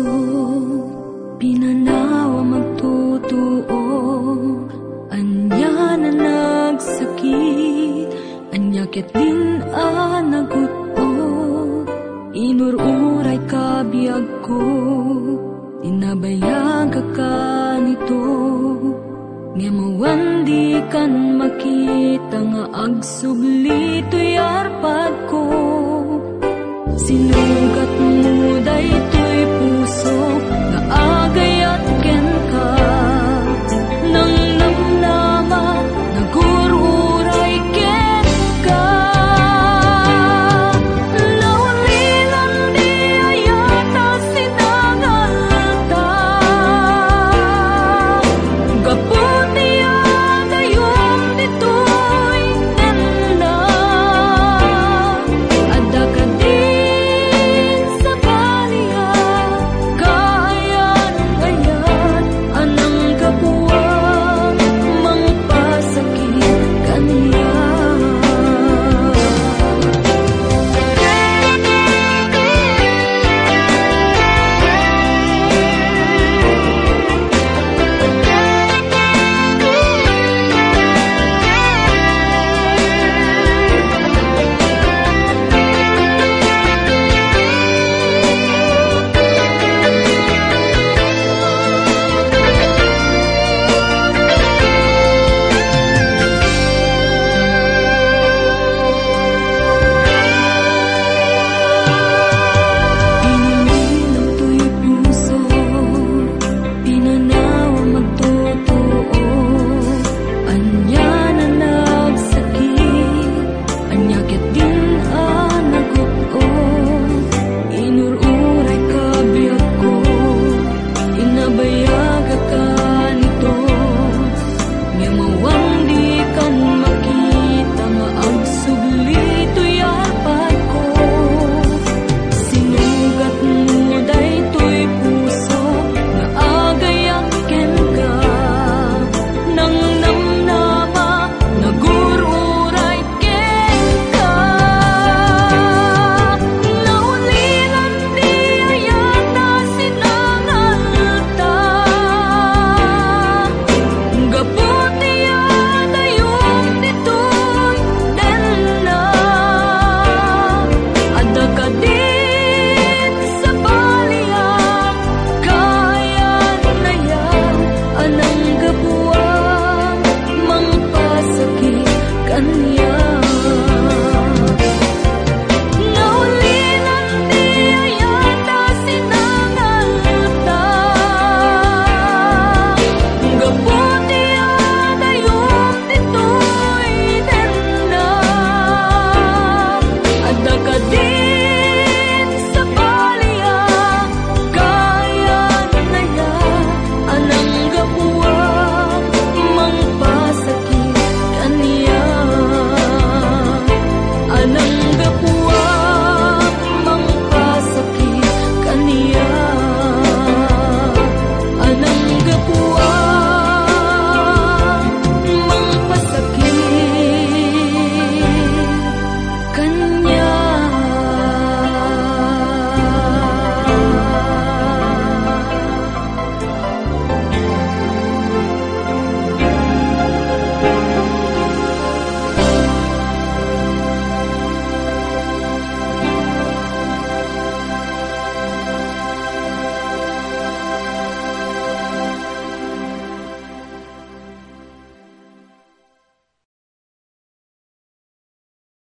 puso Pinanawa magtutuo Anya na nagsakit. Anya din anaguto Inururay kabiyag ko. Tinabayag ka kanito Nga mawandi kan makita nga agsubli to'y arpad ko. Sinugat